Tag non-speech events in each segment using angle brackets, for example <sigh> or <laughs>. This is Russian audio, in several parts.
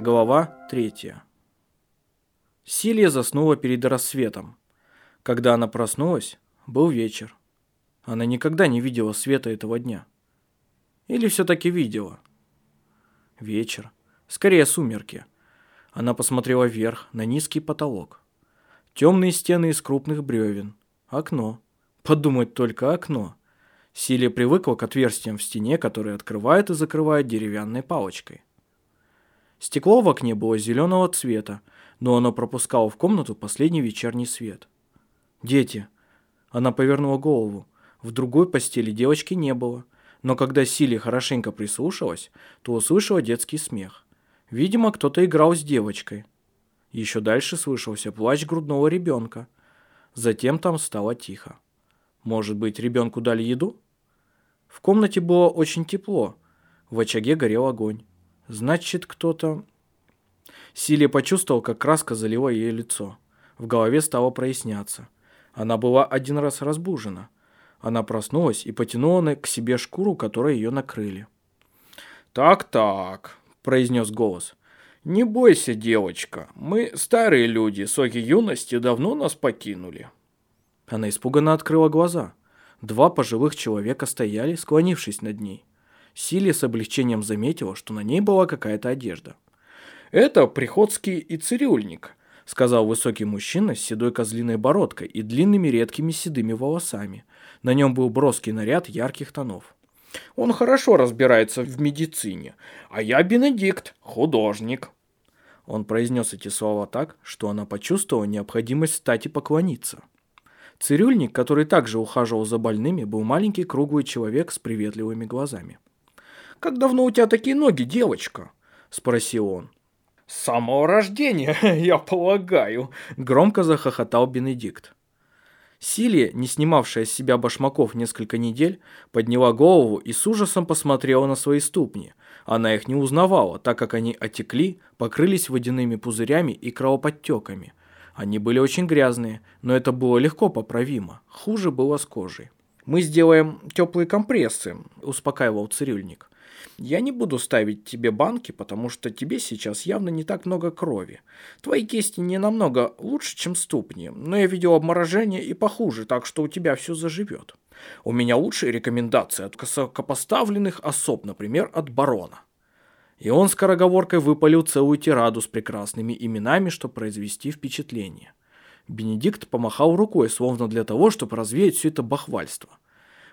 Глава третья. Силия заснула перед рассветом. Когда она проснулась, был вечер. Она никогда не видела света этого дня. Или все-таки видела? Вечер. Скорее сумерки. Она посмотрела вверх, на низкий потолок. Темные стены из крупных бревен. Окно. Подумать только окно. Силия привыкла к отверстиям в стене, которые открывает и закрывает деревянной палочкой. Стекло в окне было зеленого цвета, но оно пропускало в комнату последний вечерний свет. «Дети!» Она повернула голову. В другой постели девочки не было, но когда Силия хорошенько прислушалась, то услышала детский смех. Видимо, кто-то играл с девочкой. Еще дальше слышался плач грудного ребенка. Затем там стало тихо. Может быть, ребенку дали еду? В комнате было очень тепло. В очаге горел огонь. Значит, кто-то... Силия почувствовал, как краска залила ее лицо. В голове стало проясняться. Она была один раз разбужена. Она проснулась и потянула к себе шкуру, которой ее накрыли. «Так-так», — произнес голос. «Не бойся, девочка. Мы старые люди, соки юности давно нас покинули». Она испуганно открыла глаза. Два пожилых человека стояли, склонившись над ней. Силия с облегчением заметила, что на ней была какая-то одежда. «Это приходский и цирюльник», — сказал высокий мужчина с седой козлиной бородкой и длинными редкими седыми волосами. На нем был броский наряд ярких тонов. «Он хорошо разбирается в медицине, а я Бенедикт, художник». Он произнес эти слова так, что она почувствовала необходимость встать и поклониться. Цирюльник, который также ухаживал за больными, был маленький круглый человек с приветливыми глазами. «Как давно у тебя такие ноги, девочка?» – спросил он. «С самого рождения, <laughs> я полагаю», – громко захохотал Бенедикт. Силия, не снимавшая с себя башмаков несколько недель, подняла голову и с ужасом посмотрела на свои ступни. Она их не узнавала, так как они отекли, покрылись водяными пузырями и кровоподтеками. Они были очень грязные, но это было легко поправимо. Хуже было с кожей. «Мы сделаем теплые компрессы», – успокаивал цирюльник. Я не буду ставить тебе банки, потому что тебе сейчас явно не так много крови. Твои кисти не намного лучше, чем ступни, но я видел обморожение и похуже, так что у тебя все заживет. У меня лучшие рекомендации от высокопоставленных особ, например, от барона. И он скороговоркой выпалил целую тираду с прекрасными именами, чтобы произвести впечатление. Бенедикт помахал рукой, словно для того, чтобы развеять все это бахвальство.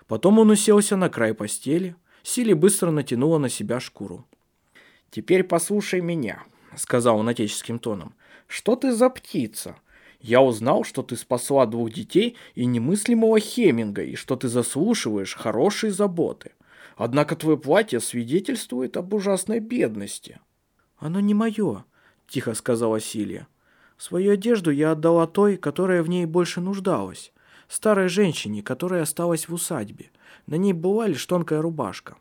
Потом он уселся на край постели – Сили быстро натянула на себя шкуру. «Теперь послушай меня», — сказал он отеческим тоном. «Что ты за птица? Я узнал, что ты спасла двух детей и немыслимого Хеминга, и что ты заслушиваешь хорошие заботы. Однако твое платье свидетельствует об ужасной бедности». «Оно не мое», — тихо сказала Силия. «Свою одежду я отдала той, которая в ней больше нуждалась, старой женщине, которая осталась в усадьбе. На ней была лишь тонкая рубашка.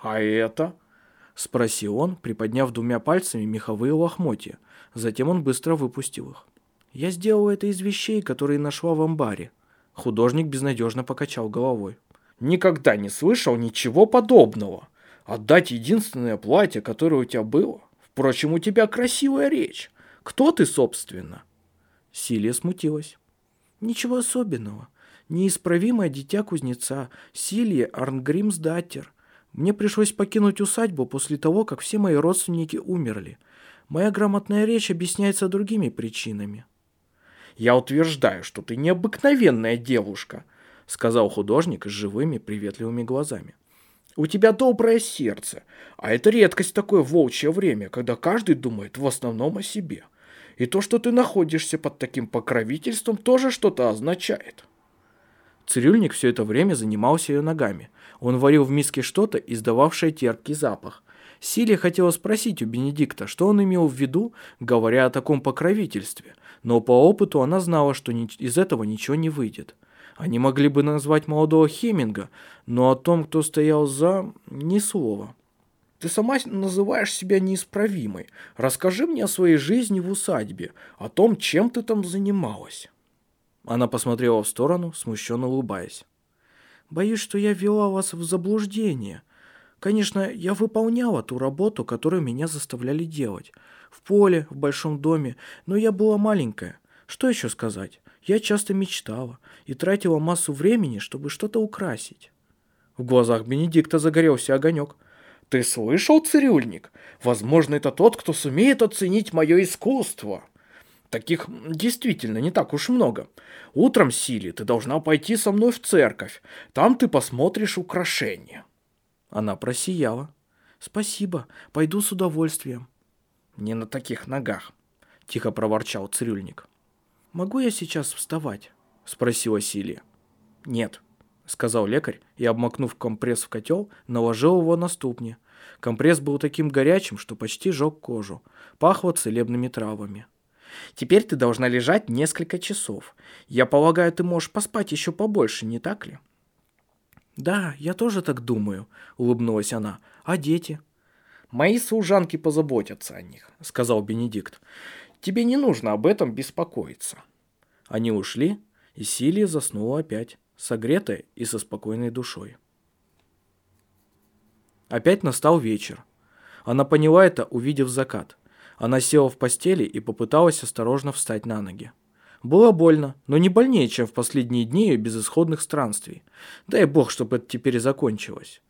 «А это?» – спросил он, приподняв двумя пальцами меховые лохмотья. Затем он быстро выпустил их. «Я сделал это из вещей, которые нашла в амбаре». Художник безнадежно покачал головой. «Никогда не слышал ничего подобного. Отдать единственное платье, которое у тебя было? Впрочем, у тебя красивая речь. Кто ты, собственно?» Силия смутилась. «Ничего особенного неисправимое дитя кузнеца, Силье Арнгримсдаттер. Мне пришлось покинуть усадьбу после того, как все мои родственники умерли. Моя грамотная речь объясняется другими причинами. «Я утверждаю, что ты необыкновенная девушка», — сказал художник с живыми приветливыми глазами. «У тебя доброе сердце, а это редкость такое волчье время, когда каждый думает в основном о себе. И то, что ты находишься под таким покровительством, тоже что-то означает». Цирюльник все это время занимался ее ногами. Он варил в миске что-то, издававшее терпкий запах. Силия хотела спросить у Бенедикта, что он имел в виду, говоря о таком покровительстве, но по опыту она знала, что из этого ничего не выйдет. Они могли бы назвать молодого Хеминга, но о том, кто стоял за, ни слова. Ты сама называешь себя неисправимой. Расскажи мне о своей жизни в усадьбе, о том, чем ты там занималась. Она посмотрела в сторону, смущенно улыбаясь. «Боюсь, что я ввела вас в заблуждение. Конечно, я выполняла ту работу, которую меня заставляли делать. В поле, в большом доме, но я была маленькая. Что еще сказать? Я часто мечтала и тратила массу времени, чтобы что-то украсить. В глазах Бенедикта загорелся огонек. «Ты слышал, цирюльник? Возможно, это тот, кто сумеет оценить мое искусство». Таких действительно не так уж много. Утром, Сили, ты должна пойти со мной в церковь. Там ты посмотришь украшения. Она просияла. Спасибо, пойду с удовольствием. Не на таких ногах, тихо проворчал цирюльник. Могу я сейчас вставать? Спросила Силия. Нет, сказал лекарь и, обмакнув компресс в котел, наложил его на ступни. Компресс был таким горячим, что почти жег кожу. Пахло целебными травами. Теперь ты должна лежать несколько часов. Я полагаю, ты можешь поспать еще побольше, не так ли?» «Да, я тоже так думаю», — улыбнулась она. «А дети?» «Мои служанки позаботятся о них», — сказал Бенедикт. «Тебе не нужно об этом беспокоиться». Они ушли, и Силия заснула опять, согретая и со спокойной душой. Опять настал вечер. Она поняла это, увидев закат — она села в постели и попыталась осторожно встать на ноги. Было больно, но не больнее, чем в последние дни ее безысходных странствий. Дай бог, чтобы это теперь закончилось.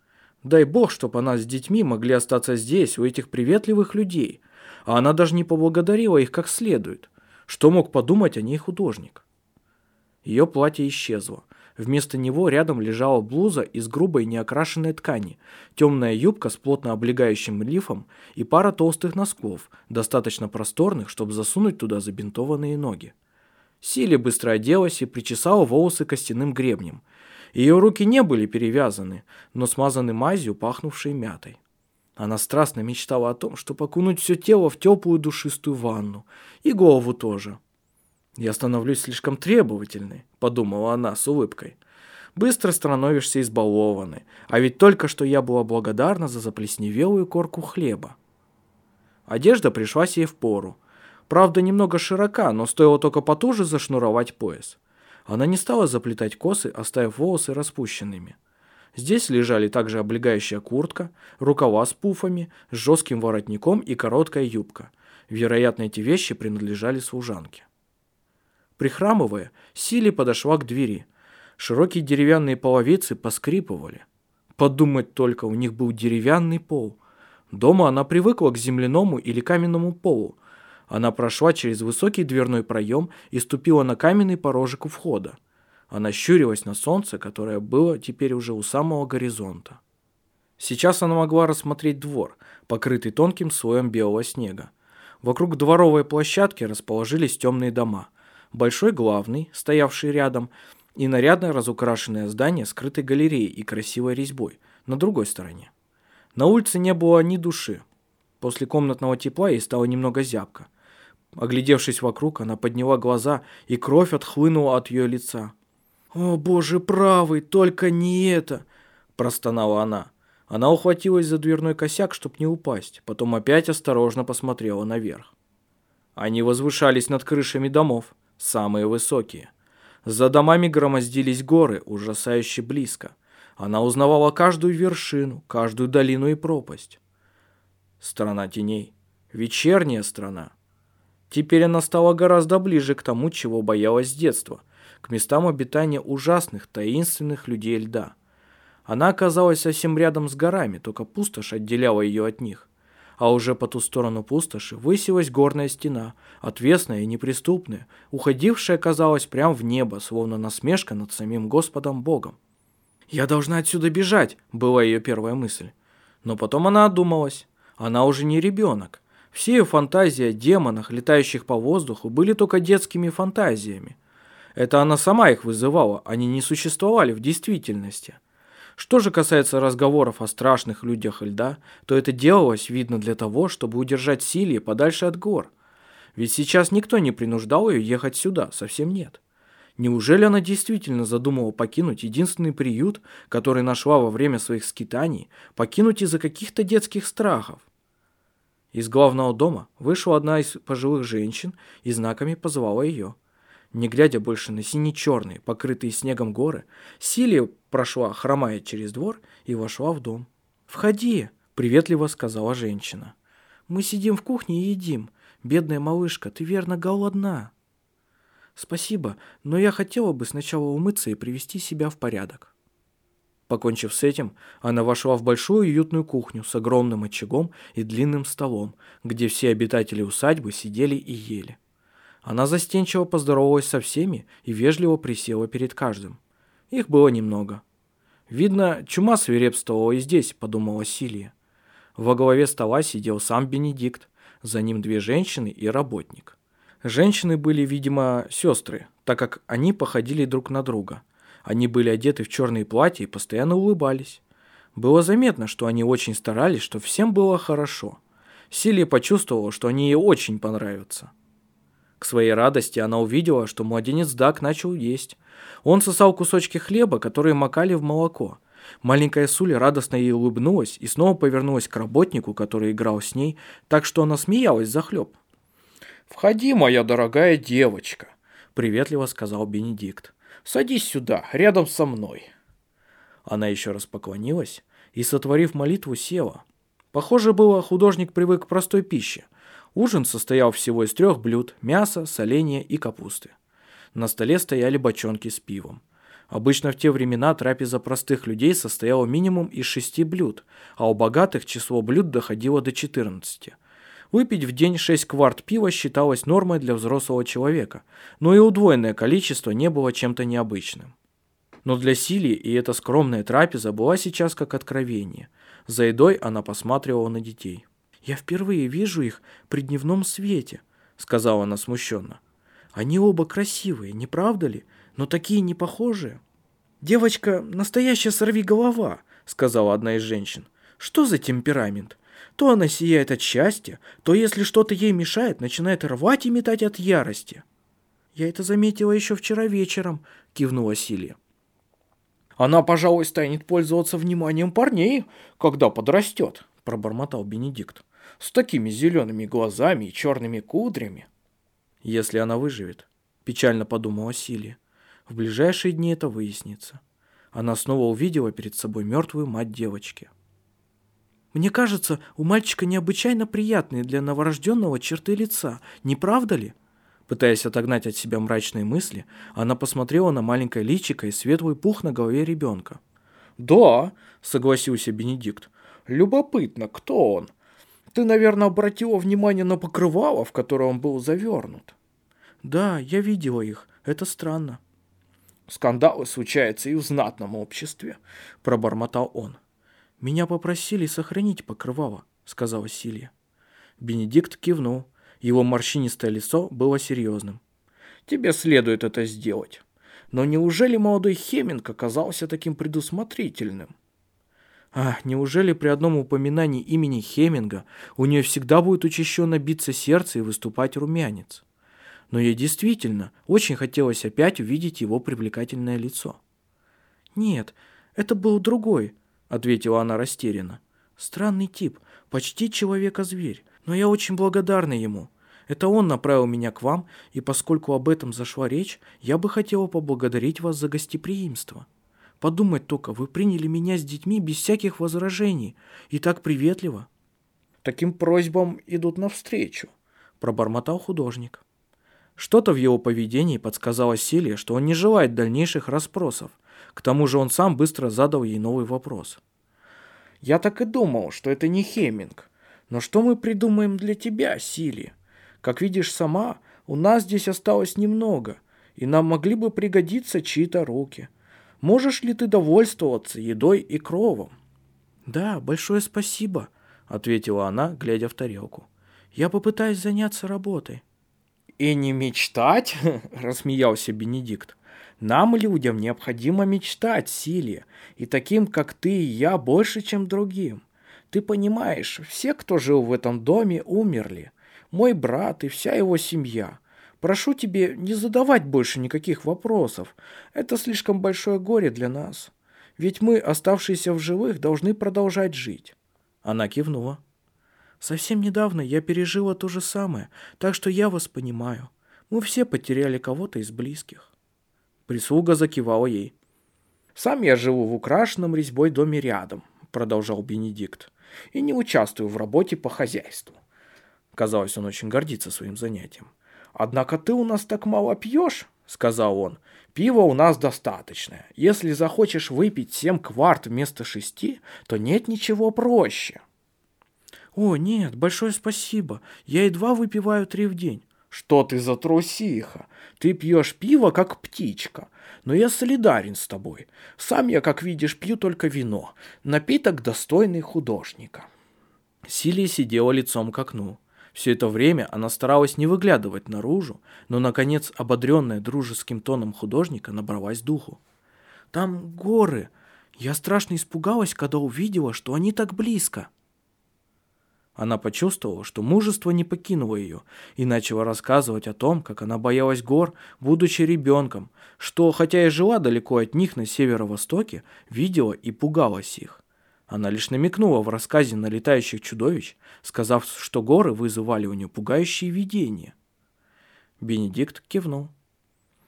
Дай бог, чтобы она с детьми могли остаться здесь, у этих приветливых людей. А она даже не поблагодарила их как следует. Что мог подумать о ней художник? Ее платье исчезло. Вместо него рядом лежала блуза из грубой неокрашенной ткани, темная юбка с плотно облегающим лифом и пара толстых носков, достаточно просторных, чтобы засунуть туда забинтованные ноги. Силе быстро оделась и причесала волосы костяным гребнем. Ее руки не были перевязаны, но смазаны мазью, пахнувшей мятой. Она страстно мечтала о том, чтобы окунуть все тело в теплую душистую ванну. И голову тоже. «Я становлюсь слишком требовательной», — подумала она с улыбкой. «Быстро становишься избалованной, а ведь только что я была благодарна за заплесневелую корку хлеба». Одежда пришлась ей в пору. Правда, немного широка, но стоило только потуже зашнуровать пояс. Она не стала заплетать косы, оставив волосы распущенными. Здесь лежали также облегающая куртка, рукава с пуфами, с жестким воротником и короткая юбка. Вероятно, эти вещи принадлежали служанке. Прихрамывая, Сили подошла к двери. Широкие деревянные половицы поскрипывали. Подумать только, у них был деревянный пол. Дома она привыкла к земляному или каменному полу. Она прошла через высокий дверной проем и ступила на каменный порожек у входа. Она щурилась на солнце, которое было теперь уже у самого горизонта. Сейчас она могла рассмотреть двор, покрытый тонким слоем белого снега. Вокруг дворовой площадки расположились темные дома – большой главный, стоявший рядом, и нарядно разукрашенное здание скрытой галереей и красивой резьбой на другой стороне. На улице не было ни души. После комнатного тепла ей стало немного зябко. Оглядевшись вокруг, она подняла глаза, и кровь отхлынула от ее лица. «О, боже правый, только не это!» – простонала она. Она ухватилась за дверной косяк, чтобы не упасть, потом опять осторожно посмотрела наверх. Они возвышались над крышами домов самые высокие. За домами громоздились горы, ужасающе близко. Она узнавала каждую вершину, каждую долину и пропасть. Страна теней. Вечерняя страна. Теперь она стала гораздо ближе к тому, чего боялась с детства, к местам обитания ужасных, таинственных людей льда. Она оказалась совсем рядом с горами, только пустошь отделяла ее от них а уже по ту сторону пустоши высилась горная стена, отвесная и неприступная, уходившая, казалось, прямо в небо, словно насмешка над самим Господом Богом. «Я должна отсюда бежать», — была ее первая мысль. Но потом она одумалась. Она уже не ребенок. Все ее фантазии о демонах, летающих по воздуху, были только детскими фантазиями. Это она сама их вызывала, они не существовали в действительности. Что же касается разговоров о страшных людях льда, то это делалось, видно, для того, чтобы удержать Силии подальше от гор. Ведь сейчас никто не принуждал ее ехать сюда, совсем нет. Неужели она действительно задумала покинуть единственный приют, который нашла во время своих скитаний, покинуть из-за каких-то детских страхов? Из главного дома вышла одна из пожилых женщин и знаками позвала ее. Не глядя больше на сине-черные, покрытые снегом горы, Силия прошла, хромая через двор, и вошла в дом. «Входи», — приветливо сказала женщина. «Мы сидим в кухне и едим. Бедная малышка, ты верно голодна». «Спасибо, но я хотела бы сначала умыться и привести себя в порядок». Покончив с этим, она вошла в большую уютную кухню с огромным очагом и длинным столом, где все обитатели усадьбы сидели и ели. Она застенчиво поздоровалась со всеми и вежливо присела перед каждым. Их было немного. «Видно, чума свирепствовала и здесь», — подумала Силия. Во главе стола сидел сам Бенедикт, за ним две женщины и работник. Женщины были, видимо, сестры, так как они походили друг на друга. Они были одеты в черные платья и постоянно улыбались. Было заметно, что они очень старались, чтобы всем было хорошо. Силия почувствовала, что они ей очень понравятся. К своей радости она увидела, что младенец Дак начал есть. Он сосал кусочки хлеба, которые макали в молоко. Маленькая Суля радостно ей улыбнулась и снова повернулась к работнику, который играл с ней, так что она смеялась за хлеб. «Входи, моя дорогая девочка», — приветливо сказал Бенедикт. «Садись сюда, рядом со мной». Она еще раз поклонилась и, сотворив молитву, села. Похоже было, художник привык к простой пище. Ужин состоял всего из трех блюд – мяса, соленья и капусты. На столе стояли бочонки с пивом. Обычно в те времена трапеза простых людей состояла минимум из шести блюд, а у богатых число блюд доходило до 14. Выпить в день 6 кварт пива считалось нормой для взрослого человека, но и удвоенное количество не было чем-то необычным. Но для Силии и эта скромная трапеза была сейчас как откровение. За едой она посматривала на детей. «Я впервые вижу их при дневном свете», — сказала она смущенно. «Они оба красивые, не правда ли? Но такие не похожие». «Девочка — настоящая сорвиголова», — сказала одна из женщин. «Что за темперамент? То она сияет от счастья, то, если что-то ей мешает, начинает рвать и метать от ярости. «Я это заметила еще вчера вечером», — кивнула Силия. «Она, пожалуй, станет пользоваться вниманием парней, когда подрастет», — пробормотал Бенедикт. «С такими зелеными глазами и черными кудрями». «Если она выживет», — печально подумала Силия. «В ближайшие дни это выяснится». Она снова увидела перед собой мертвую мать девочки. Мне кажется, у мальчика необычайно приятные для новорожденного черты лица, не правда ли?» Пытаясь отогнать от себя мрачные мысли, она посмотрела на маленькое личико и светлый пух на голове ребенка. «Да», — согласился Бенедикт. «Любопытно, кто он? Ты, наверное, обратила внимание на покрывало, в которое он был завернут?» «Да, я видела их. Это странно». «Скандалы случаются и в знатном обществе», — пробормотал он. «Меня попросили сохранить покрывало», — сказала Силья. Бенедикт кивнул. Его морщинистое лицо было серьезным. «Тебе следует это сделать. Но неужели молодой Хеминг оказался таким предусмотрительным?» А, неужели при одном упоминании имени Хеминга у нее всегда будет учащенно биться сердце и выступать румянец? Но ей действительно очень хотелось опять увидеть его привлекательное лицо. Нет, это был другой, ответила она растерянно. Странный тип, почти человека-зверь, но я очень благодарна ему. Это он направил меня к вам, и поскольку об этом зашла речь, я бы хотела поблагодарить вас за гостеприимство. Подумать только, вы приняли меня с детьми без всяких возражений, и так приветливо. Таким просьбам идут навстречу, пробормотал художник. Что-то в его поведении подсказало Силе, что он не желает дальнейших расспросов, к тому же он сам быстро задал ей новый вопрос. «Я так и думал, что это не Хеминг. Но что мы придумаем для тебя, Сили? Как видишь сама, у нас здесь осталось немного, и нам могли бы пригодиться чьи-то руки. Можешь ли ты довольствоваться едой и кровом?» «Да, большое спасибо», — ответила она, глядя в тарелку. «Я попытаюсь заняться работой». «И не мечтать?» <laughs> — рассмеялся Бенедикт. Нам, людям, необходимо мечтать, Силия, и таким, как ты и я, больше, чем другим. Ты понимаешь, все, кто жил в этом доме, умерли. Мой брат и вся его семья. Прошу тебе не задавать больше никаких вопросов. Это слишком большое горе для нас. Ведь мы, оставшиеся в живых, должны продолжать жить. Она кивнула. Совсем недавно я пережила то же самое, так что я вас понимаю. Мы все потеряли кого-то из близких. Прислуга закивала ей. «Сам я живу в украшенном резьбой доме рядом», продолжал Бенедикт, и не участвую в работе по хозяйству. Казалось, он очень гордится своим занятием. «Однако ты у нас так мало пьешь», — сказал он. «Пива у нас достаточно. Если захочешь выпить семь кварт вместо шести, то нет ничего проще». «О, нет, большое спасибо. Я едва выпиваю три в день». «Что ты за трусиха? Ты пьешь пиво, как птичка. Но я солидарен с тобой. Сам я, как видишь, пью только вино. Напиток, достойный художника». Силия сидела лицом к окну. Все это время она старалась не выглядывать наружу, но, наконец, ободренная дружеским тоном художника, набралась духу. «Там горы. Я страшно испугалась, когда увидела, что они так близко». Она почувствовала, что мужество не покинуло ее, и начала рассказывать о том, как она боялась гор, будучи ребенком, что, хотя и жила далеко от них на северо-востоке, видела и пугалась их. Она лишь намекнула в рассказе на летающих чудовищ, сказав, что горы вызывали у нее пугающие видения. Бенедикт кивнул.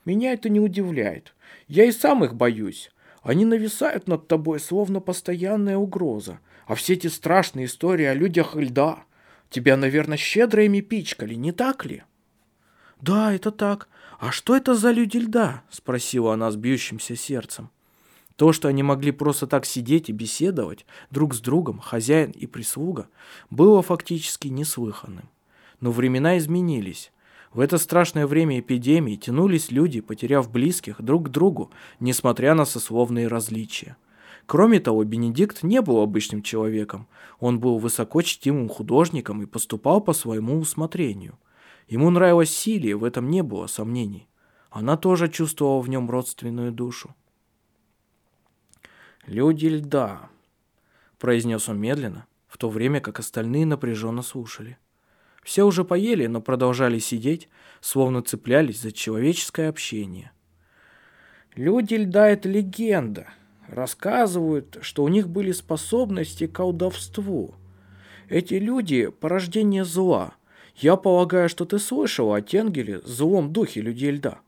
«Меня это не удивляет. Я и сам их боюсь. Они нависают над тобой, словно постоянная угроза. А все эти страшные истории о людях льда. Тебя, наверное, щедро ими пичкали, не так ли? Да, это так. А что это за люди льда? Спросила она с бьющимся сердцем. То, что они могли просто так сидеть и беседовать друг с другом, хозяин и прислуга, было фактически неслыханным. Но времена изменились. В это страшное время эпидемии тянулись люди, потеряв близких друг к другу, несмотря на сословные различия. Кроме того, Бенедикт не был обычным человеком. Он был высоко чтимым художником и поступал по своему усмотрению. Ему нравилась Силия, в этом не было сомнений. Она тоже чувствовала в нем родственную душу. «Люди льда», — произнес он медленно, в то время как остальные напряженно слушали. Все уже поели, но продолжали сидеть, словно цеплялись за человеческое общение. «Люди льда — это легенда», Рассказывают, что у них были способности к колдовству. Эти люди – порождение зла. Я полагаю, что ты слышал о Тенгеле, злом духе людей льда.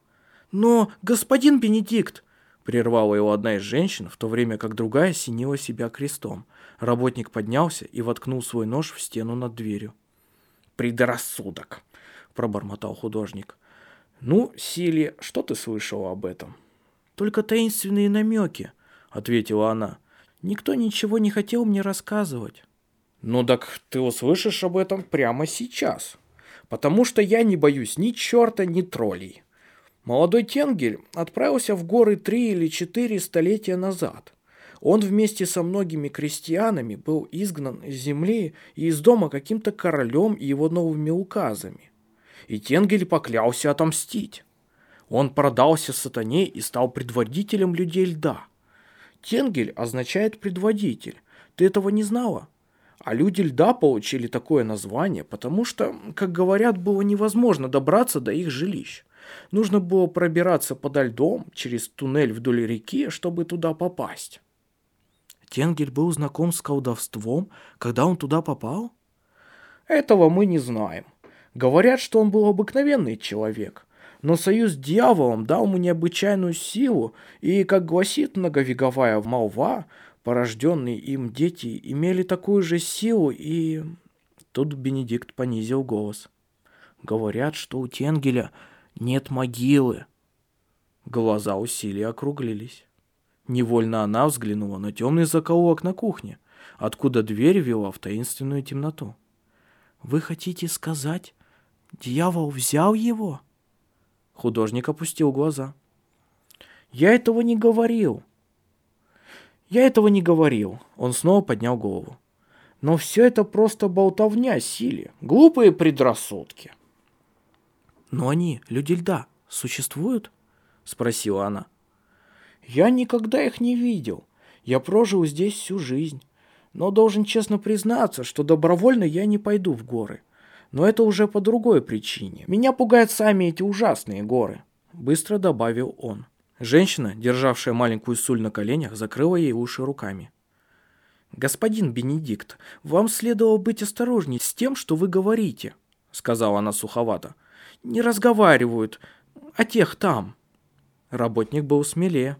Но, господин Бенедикт, прервала его одна из женщин, в то время как другая синила себя крестом. Работник поднялся и воткнул свой нож в стену над дверью. «Предрассудок!» – пробормотал художник. «Ну, Сили, что ты слышал об этом?» «Только таинственные намеки ответила она. Никто ничего не хотел мне рассказывать. Ну так ты услышишь об этом прямо сейчас. Потому что я не боюсь ни черта, ни троллей. Молодой Тенгель отправился в горы три или четыре столетия назад. Он вместе со многими крестьянами был изгнан из земли и из дома каким-то королем и его новыми указами. И Тенгель поклялся отомстить. Он продался сатане и стал предводителем людей льда – Тенгель означает предводитель. Ты этого не знала? А люди льда получили такое название, потому что, как говорят, было невозможно добраться до их жилищ. Нужно было пробираться подо льдом через туннель вдоль реки, чтобы туда попасть. Тенгель был знаком с колдовством, когда он туда попал? Этого мы не знаем. Говорят, что он был обыкновенный человек, но союз с дьяволом дал ему необычайную силу, и, как гласит многовековая молва, порожденные им дети имели такую же силу и... Тут Бенедикт понизил голос. Говорят, что у Тенгеля нет могилы. Глаза усилия округлились. Невольно она взглянула на темный закоулок на кухне, откуда дверь вела в таинственную темноту. «Вы хотите сказать, дьявол взял его?» Художник опустил глаза. «Я этого не говорил». «Я этого не говорил». Он снова поднял голову. «Но все это просто болтовня силе, глупые предрассудки». «Но они, люди льда, существуют?» Спросила она. «Я никогда их не видел. Я прожил здесь всю жизнь. Но должен честно признаться, что добровольно я не пойду в горы. Но это уже по другой причине. Меня пугают сами эти ужасные горы», — быстро добавил он. Женщина, державшая маленькую суль на коленях, закрыла ей уши руками. «Господин Бенедикт, вам следовало быть осторожней с тем, что вы говорите», — сказала она суховато. «Не разговаривают о тех там». Работник был смелее.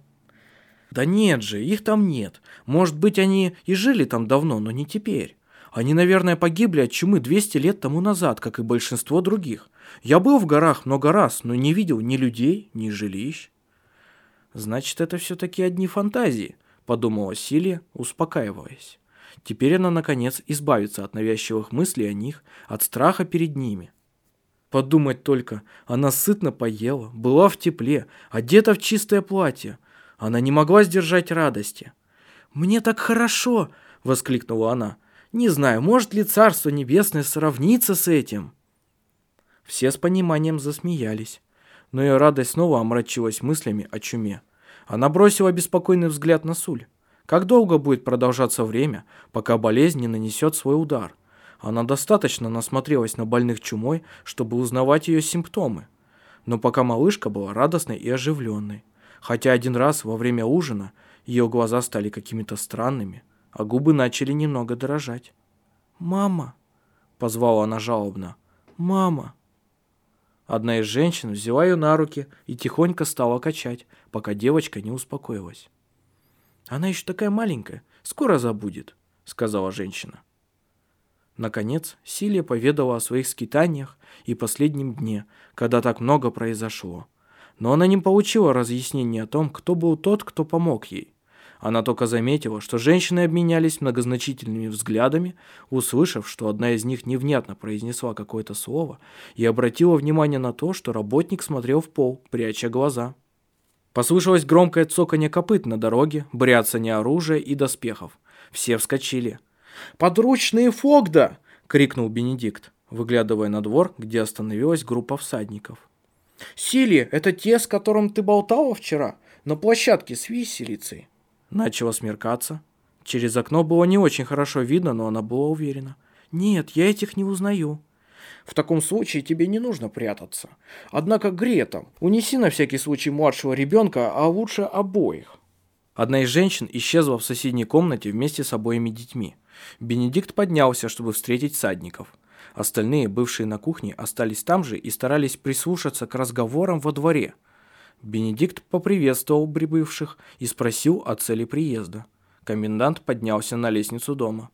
Да нет же, их там нет. Может быть, они и жили там давно, но не теперь. Они, наверное, погибли от чумы 200 лет тому назад, как и большинство других. Я был в горах много раз, но не видел ни людей, ни жилищ. Значит, это все-таки одни фантазии, подумала Силия, успокаиваясь. Теперь она, наконец, избавится от навязчивых мыслей о них, от страха перед ними. Подумать только, она сытно поела, была в тепле, одета в чистое платье. Она не могла сдержать радости. «Мне так хорошо!» — воскликнула она. Не знаю, может ли Царство Небесное сравниться с этим?» Все с пониманием засмеялись, но ее радость снова омрачилась мыслями о чуме. Она бросила беспокойный взгляд на Суль. Как долго будет продолжаться время, пока болезнь не нанесет свой удар? Она достаточно насмотрелась на больных чумой, чтобы узнавать ее симптомы. Но пока малышка была радостной и оживленной. Хотя один раз во время ужина ее глаза стали какими-то странными – а губы начали немного дрожать. «Мама!» — позвала она жалобно. «Мама!» Одна из женщин взяла ее на руки и тихонько стала качать, пока девочка не успокоилась. «Она еще такая маленькая, скоро забудет», — сказала женщина. Наконец, Силия поведала о своих скитаниях и последнем дне, когда так много произошло. Но она не получила разъяснений о том, кто был тот, кто помог ей. Она только заметила, что женщины обменялись многозначительными взглядами, услышав, что одна из них невнятно произнесла какое-то слово, и обратила внимание на то, что работник смотрел в пол, пряча глаза. Послышалось громкое цоканье копыт на дороге, бряцание оружия и доспехов. Все вскочили. «Подручные Фогда!» — крикнул Бенедикт, выглядывая на двор, где остановилась группа всадников. «Сили, это те, с которым ты болтала вчера? На площадке с виселицей?» Начало смеркаться. Через окно было не очень хорошо видно, но она была уверена. «Нет, я этих не узнаю». «В таком случае тебе не нужно прятаться. Однако Грета, унеси на всякий случай младшего ребенка, а лучше обоих». Одна из женщин исчезла в соседней комнате вместе с обоими детьми. Бенедикт поднялся, чтобы встретить садников. Остальные, бывшие на кухне, остались там же и старались прислушаться к разговорам во дворе – Бенедикт поприветствовал прибывших и спросил о цели приезда. Комендант поднялся на лестницу дома.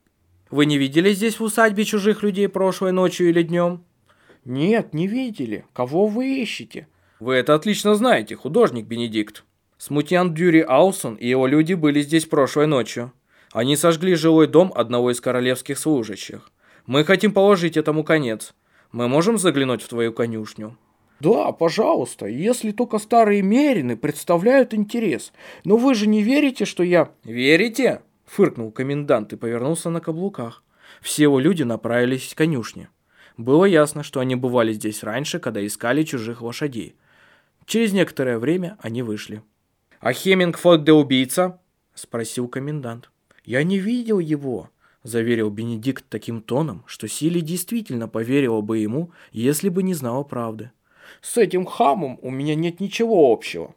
«Вы не видели здесь в усадьбе чужих людей прошлой ночью или днем?» «Нет, не видели. Кого вы ищете?» «Вы это отлично знаете, художник Бенедикт. Смутьян Дюри Аусон и его люди были здесь прошлой ночью. Они сожгли жилой дом одного из королевских служащих. Мы хотим положить этому конец. Мы можем заглянуть в твою конюшню?» Да, пожалуйста, если только старые мерины представляют интерес. Но вы же не верите, что я... Верите? Фыркнул комендант и повернулся на каблуках. Все его люди направились к конюшне. Было ясно, что они бывали здесь раньше, когда искали чужих лошадей. Через некоторое время они вышли. «А Хемингфорд де убийца?» – спросил комендант. «Я не видел его», – заверил Бенедикт таким тоном, что Сили действительно поверила бы ему, если бы не знала правды. С этим хамом у меня нет ничего общего.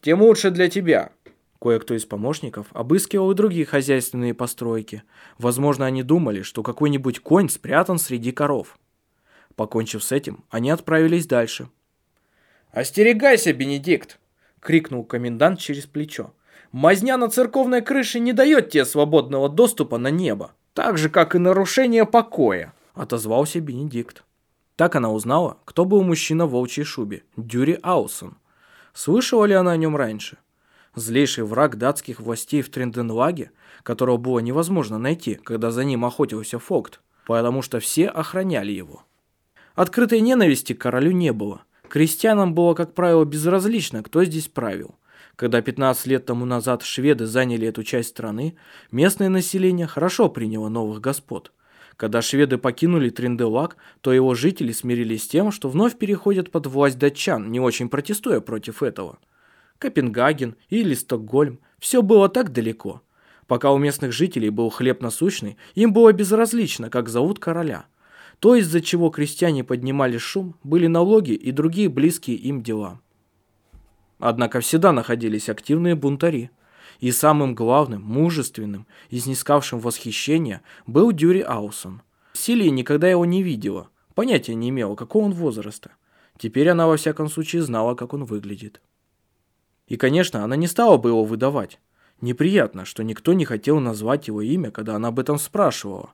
Тем лучше для тебя. Кое-кто из помощников обыскивал и другие хозяйственные постройки. Возможно, они думали, что какой-нибудь конь спрятан среди коров. Покончив с этим, они отправились дальше. «Остерегайся, Бенедикт!» — крикнул комендант через плечо. «Мазня на церковной крыше не дает тебе свободного доступа на небо, так же, как и нарушение покоя», — отозвался Бенедикт. Так она узнала, кто был мужчина в волчьей шубе – Дюри Аусон. Слышала ли она о нем раньше? Злейший враг датских властей в Тренденлаге, которого было невозможно найти, когда за ним охотился Фокт, потому что все охраняли его. Открытой ненависти к королю не было. Крестьянам было, как правило, безразлично, кто здесь правил. Когда 15 лет тому назад шведы заняли эту часть страны, местное население хорошо приняло новых господ – когда шведы покинули Тринделак, то его жители смирились с тем, что вновь переходят под власть датчан, не очень протестуя против этого. Копенгаген или Стокгольм – все было так далеко. Пока у местных жителей был хлеб насущный, им было безразлично, как зовут короля. То, из-за чего крестьяне поднимали шум, были налоги и другие близкие им дела. Однако всегда находились активные бунтари – и самым главным, мужественным и снискавшим восхищение был Дюри Аусон. Силия никогда его не видела, понятия не имела, какого он возраста. Теперь она во всяком случае знала, как он выглядит. И, конечно, она не стала бы его выдавать. Неприятно, что никто не хотел назвать его имя, когда она об этом спрашивала.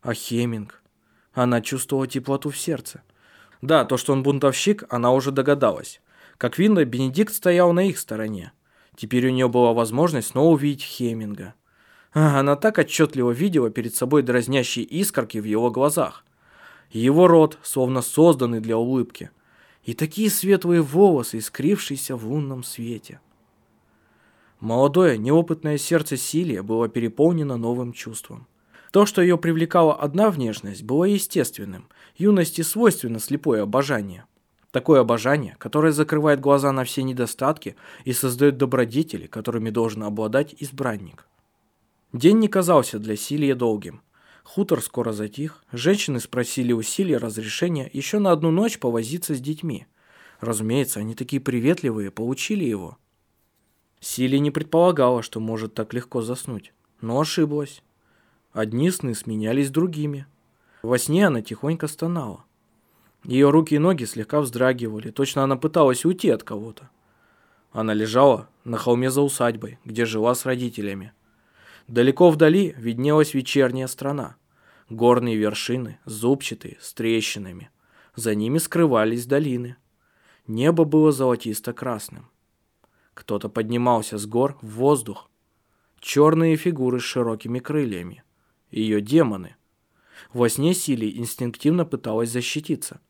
А Хеминг? Она чувствовала теплоту в сердце. Да, то, что он бунтовщик, она уже догадалась. Как видно, Бенедикт стоял на их стороне. Теперь у нее была возможность снова увидеть Хеминга. Она так отчетливо видела перед собой дразнящие искорки в его глазах. Его рот, словно созданный для улыбки. И такие светлые волосы, искрившиеся в лунном свете. Молодое, неопытное сердце Силия было переполнено новым чувством. То, что ее привлекала одна внешность, было естественным. Юности свойственно слепое обожание. Такое обожание, которое закрывает глаза на все недостатки и создает добродетели, которыми должен обладать избранник. День не казался для Силия долгим. Хутор скоро затих. Женщины спросили у Силия разрешения еще на одну ночь повозиться с детьми. Разумеется, они такие приветливые, получили его. Силия не предполагала, что может так легко заснуть, но ошиблась. Одни сны сменялись другими. Во сне она тихонько стонала. Ее руки и ноги слегка вздрагивали, точно она пыталась уйти от кого-то. Она лежала на холме за усадьбой, где жила с родителями. Далеко вдали виднелась вечерняя страна. Горные вершины, зубчатые, с трещинами. За ними скрывались долины. Небо было золотисто-красным. Кто-то поднимался с гор в воздух. Черные фигуры с широкими крыльями. Ее демоны. Во сне Сили инстинктивно пыталась защититься.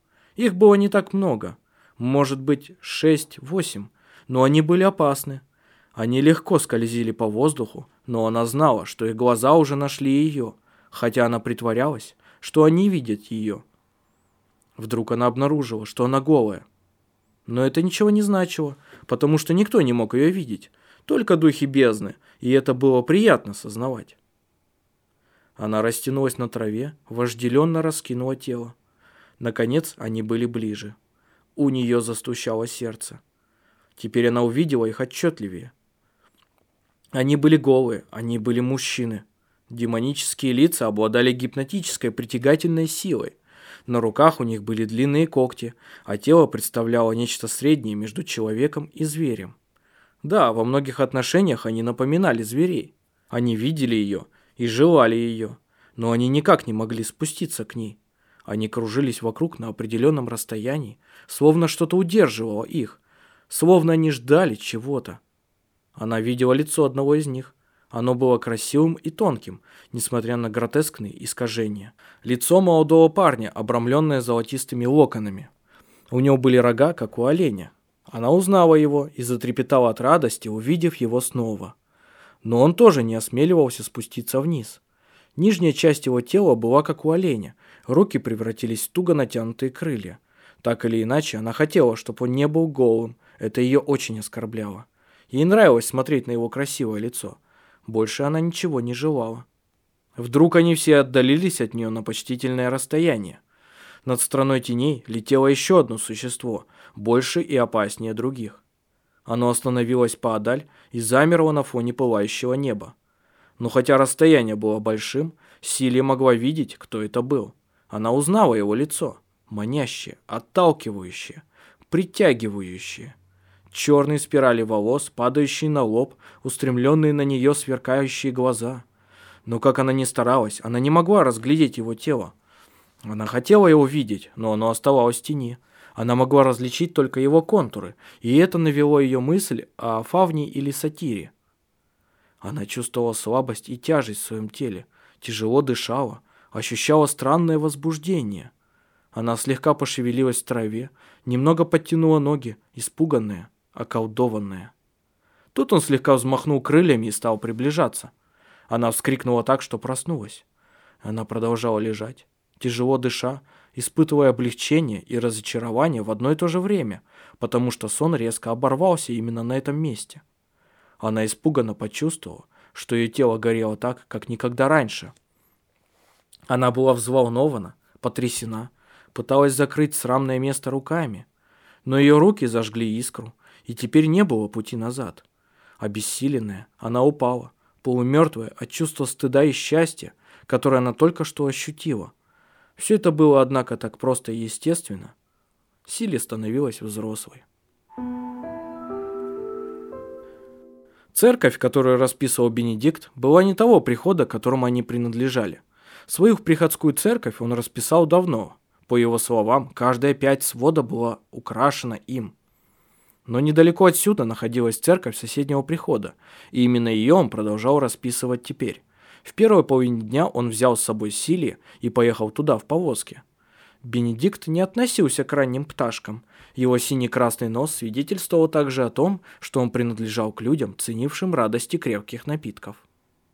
Их было не так много. Может быть, шесть-восемь. Но они были опасны. Они легко скользили по воздуху, но она знала, что их глаза уже нашли ее, хотя она притворялась, что они видят ее. Вдруг она обнаружила, что она голая. Но это ничего не значило, потому что никто не мог ее видеть, только духи бездны, и это было приятно сознавать. Она растянулась на траве, вожделенно раскинула тело. Наконец они были ближе. У нее застучало сердце. Теперь она увидела их отчетливее. Они были голые, они были мужчины. Демонические лица обладали гипнотической притягательной силой. На руках у них были длинные когти, а тело представляло нечто среднее между человеком и зверем. Да, во многих отношениях они напоминали зверей. Они видели ее и желали ее, но они никак не могли спуститься к ней. Они кружились вокруг на определенном расстоянии, словно что-то удерживало их, словно они ждали чего-то. Она видела лицо одного из них. Оно было красивым и тонким, несмотря на гротескные искажения. Лицо молодого парня, обрамленное золотистыми локонами. У него были рога, как у оленя. Она узнала его и затрепетала от радости, увидев его снова. Но он тоже не осмеливался спуститься вниз. Нижняя часть его тела была как у оленя, руки превратились в туго натянутые крылья. Так или иначе, она хотела, чтобы он не был голым, это ее очень оскорбляло. Ей нравилось смотреть на его красивое лицо. Больше она ничего не желала. Вдруг они все отдалились от нее на почтительное расстояние. Над страной теней летело еще одно существо, больше и опаснее других. Оно остановилось поодаль и замерло на фоне пылающего неба. Но хотя расстояние было большим, Силия могла видеть, кто это был. Она узнала его лицо. Манящее, отталкивающее, притягивающее черные спирали волос, падающие на лоб, устремленные на нее сверкающие глаза. Но как она ни старалась, она не могла разглядеть его тело. Она хотела его видеть, но оно оставалось в тени. Она могла различить только его контуры, и это навело ее мысль о фавне или сатире. Она чувствовала слабость и тяжесть в своем теле, тяжело дышала, ощущала странное возбуждение. Она слегка пошевелилась в траве, немного подтянула ноги, испуганная околдованная. Тут он слегка взмахнул крыльями и стал приближаться. Она вскрикнула так, что проснулась. Она продолжала лежать, тяжело дыша, испытывая облегчение и разочарование в одно и то же время, потому что сон резко оборвался именно на этом месте. Она испуганно почувствовала, что ее тело горело так, как никогда раньше. Она была взволнована, потрясена, пыталась закрыть срамное место руками, но ее руки зажгли искру, и теперь не было пути назад. Обессиленная, она упала, полумертвая от чувства стыда и счастья, которое она только что ощутила. Все это было, однако, так просто и естественно. Силе становилась взрослой. Церковь, которую расписывал Бенедикт, была не того прихода, которому они принадлежали. Свою приходскую церковь он расписал давно. По его словам, каждая пять свода была украшена им. Но недалеко отсюда находилась церковь соседнего прихода, и именно ее он продолжал расписывать теперь. В первой половине дня он взял с собой Сили и поехал туда в повозке. Бенедикт не относился к ранним пташкам. Его синий-красный нос свидетельствовал также о том, что он принадлежал к людям, ценившим радости крепких напитков.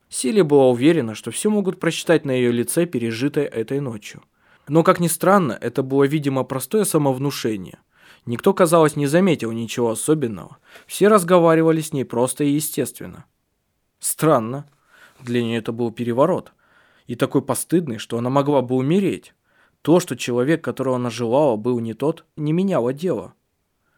Сили была уверена, что все могут прочитать на ее лице, пережитое этой ночью. Но, как ни странно, это было, видимо, простое самовнушение. Никто, казалось, не заметил ничего особенного. Все разговаривали с ней просто и естественно. Странно. Для нее это был переворот. И такой постыдный, что она могла бы умереть. То, что человек, которого она желала, был не тот, не меняло дело.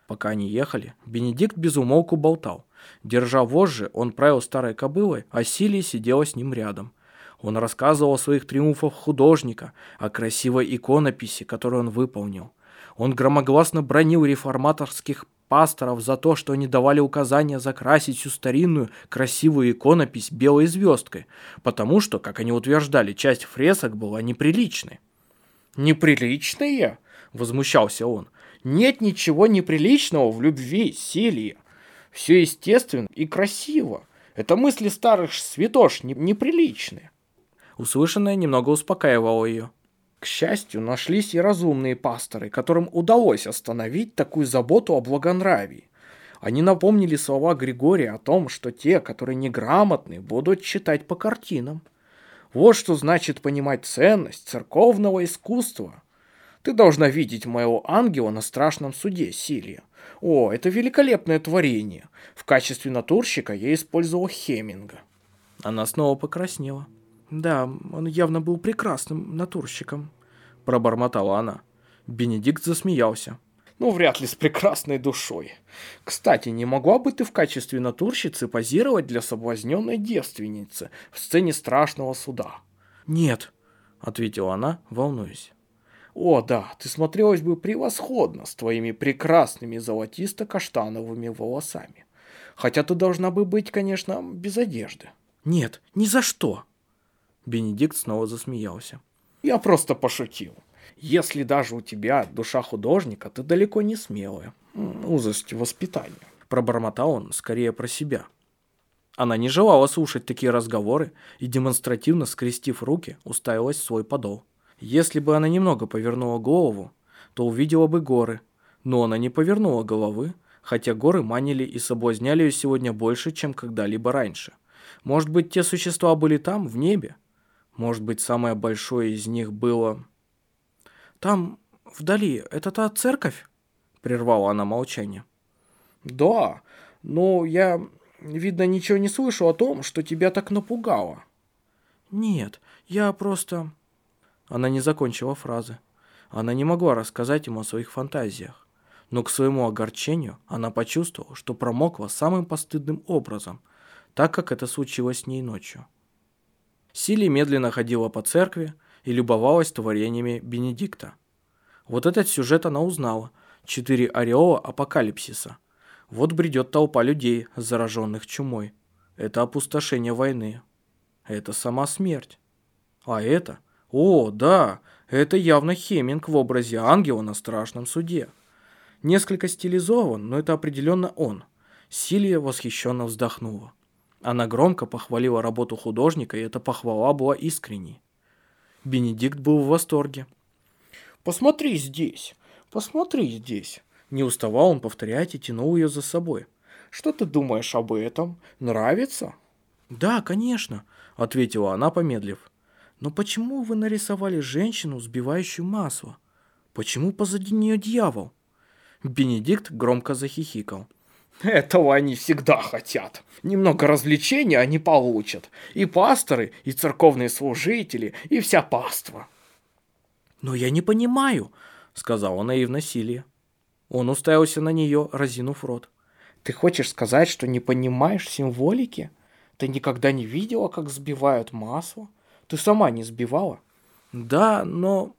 Пока они ехали, Бенедикт безумолку болтал. Держа вожжи, он правил старой кобылой, а Силия сидела с ним рядом. Он рассказывал о своих триумфах художника, о красивой иконописи, которую он выполнил. Он громогласно бронил реформаторских пасторов за то, что они давали указания закрасить всю старинную красивую иконопись белой звездкой, потому что, как они утверждали, часть фресок была неприличной. «Неприличные?» – возмущался он. «Нет ничего неприличного в любви, Селия. Все естественно и красиво. Это мысли старых святош не, неприличные». Услышанное немного успокаивало ее. К счастью, нашлись и разумные пасторы, которым удалось остановить такую заботу о благонравии. Они напомнили слова Григория о том, что те, которые неграмотны, будут читать по картинам. Вот что значит понимать ценность церковного искусства. Ты должна видеть моего ангела на страшном суде, Силия. О, это великолепное творение. В качестве натурщика я использовал Хеминга. Она снова покраснела. Да, он явно был прекрасным натурщиком, пробормотала она. Бенедикт засмеялся. Ну, вряд ли с прекрасной душой. Кстати, не могла бы ты в качестве натурщицы позировать для соблазненной девственницы в сцене страшного суда? Нет, ответила она, волнуясь. О, да, ты смотрелась бы превосходно с твоими прекрасными золотисто-каштановыми волосами. Хотя ты должна бы быть, конечно, без одежды. Нет, ни за что. Бенедикт снова засмеялся. Я просто пошутил. Если даже у тебя душа художника, ты далеко не смелая. Узость воспитания. Пробормотал он скорее про себя. Она не желала слушать такие разговоры и, демонстративно скрестив руки, уставилась в свой подол. Если бы она немного повернула голову, то увидела бы горы, но она не повернула головы, хотя горы манили и соблазняли ее сегодня больше, чем когда-либо раньше. Может быть, те существа были там, в небе? Может быть, самое большое из них было... Там, вдали, это та церковь?» — прервала она молчание. «Да, но я, видно, ничего не слышу о том, что тебя так напугало». «Нет, я просто...» Она не закончила фразы. Она не могла рассказать ему о своих фантазиях. Но к своему огорчению она почувствовала, что промокла самым постыдным образом, так как это случилось с ней ночью. Сили медленно ходила по церкви, и любовалась творениями Бенедикта. Вот этот сюжет она узнала. Четыре ореола апокалипсиса. Вот бредет толпа людей, зараженных чумой. Это опустошение войны. Это сама смерть. А это? О, да, это явно Хеминг в образе ангела на страшном суде. Несколько стилизован, но это определенно он. Силия восхищенно вздохнула. Она громко похвалила работу художника, и эта похвала была искренней. Бенедикт был в восторге. «Посмотри здесь! Посмотри здесь!» Не уставал он повторять и тянул ее за собой. «Что ты думаешь об этом? Нравится?» «Да, конечно», — ответила она, помедлив. «Но почему вы нарисовали женщину, сбивающую масло? Почему позади нее дьявол?» Бенедикт громко захихикал. Этого они всегда хотят. Немного развлечения они получат. И пасторы, и церковные служители, и вся паства. «Но я не понимаю», — сказала наивно Силия. Он уставился на нее, разинув рот. «Ты хочешь сказать, что не понимаешь символики? Ты никогда не видела, как сбивают масло? Ты сама не сбивала?» «Да, но...»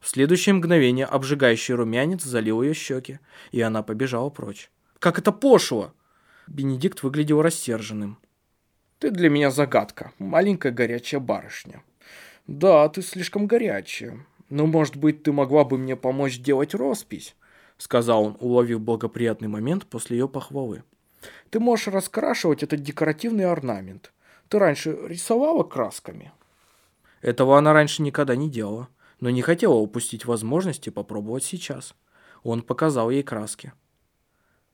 В следующее мгновение обжигающий румянец залил ее щеки, и она побежала прочь. Как это пошло!» Бенедикт выглядел рассерженным. «Ты для меня загадка, маленькая горячая барышня». «Да, ты слишком горячая. Но, может быть, ты могла бы мне помочь делать роспись?» Сказал он, уловив благоприятный момент после ее похвалы. «Ты можешь раскрашивать этот декоративный орнамент. Ты раньше рисовала красками?» Этого она раньше никогда не делала, но не хотела упустить возможности попробовать сейчас. Он показал ей краски.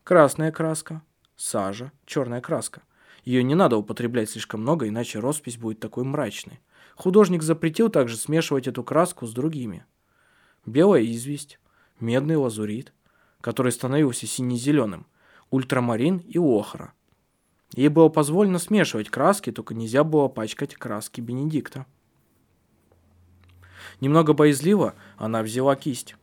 Красная краска, сажа, черная краска. Ее не надо употреблять слишком много, иначе роспись будет такой мрачной. Художник запретил также смешивать эту краску с другими. Белая известь, медный лазурит, который становился сине-зеленым, ультрамарин и охра. Ей было позволено смешивать краски, только нельзя было пачкать краски Бенедикта. Немного боязливо она взяла кисть.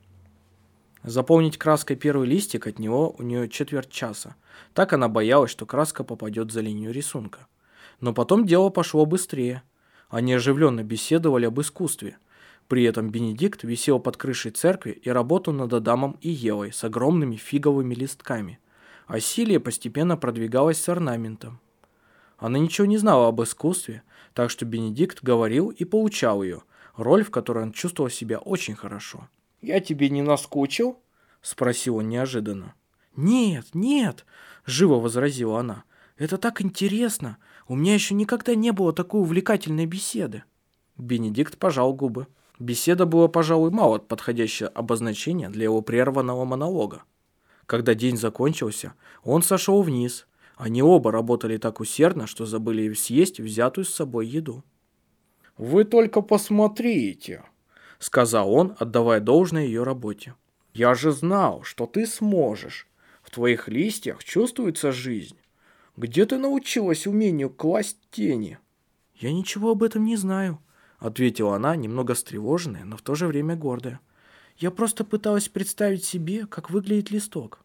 Заполнить краской первый листик от него у нее четверть часа. Так она боялась, что краска попадет за линию рисунка. Но потом дело пошло быстрее. Они оживленно беседовали об искусстве. При этом Бенедикт висел под крышей церкви и работал над Адамом и Евой с огромными фиговыми листками. А Силия постепенно продвигалась с орнаментом. Она ничего не знала об искусстве, так что Бенедикт говорил и получал ее, роль, в которой он чувствовал себя очень хорошо. «Я тебе не наскучил?» – спросил он неожиданно. «Нет, нет!» – живо возразила она. «Это так интересно! У меня еще никогда не было такой увлекательной беседы!» Бенедикт пожал губы. Беседа была, пожалуй, мало подходящее обозначение для его прерванного монолога. Когда день закончился, он сошел вниз. Они оба работали так усердно, что забыли съесть взятую с собой еду. «Вы только посмотрите!» сказал он, отдавая должное ее работе. «Я же знал, что ты сможешь. В твоих листьях чувствуется жизнь. Где ты научилась умению класть тени?» «Я ничего об этом не знаю», — ответила она, немного встревоженная, но в то же время гордая. «Я просто пыталась представить себе, как выглядит листок».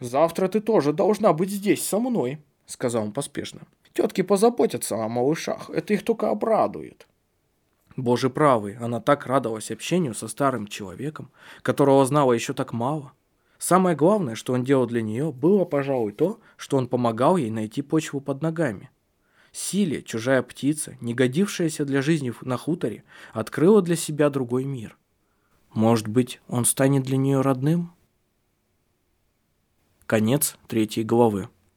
«Завтра ты тоже должна быть здесь со мной», — сказал он поспешно. «Тетки позаботятся о малышах, это их только обрадует». Боже правый, она так радовалась общению со старым человеком, которого знала еще так мало. Самое главное, что он делал для нее, было, пожалуй, то, что он помогал ей найти почву под ногами. Силе, чужая птица, не годившаяся для жизни на хуторе, открыла для себя другой мир. Может быть, он станет для нее родным? Конец третьей главы.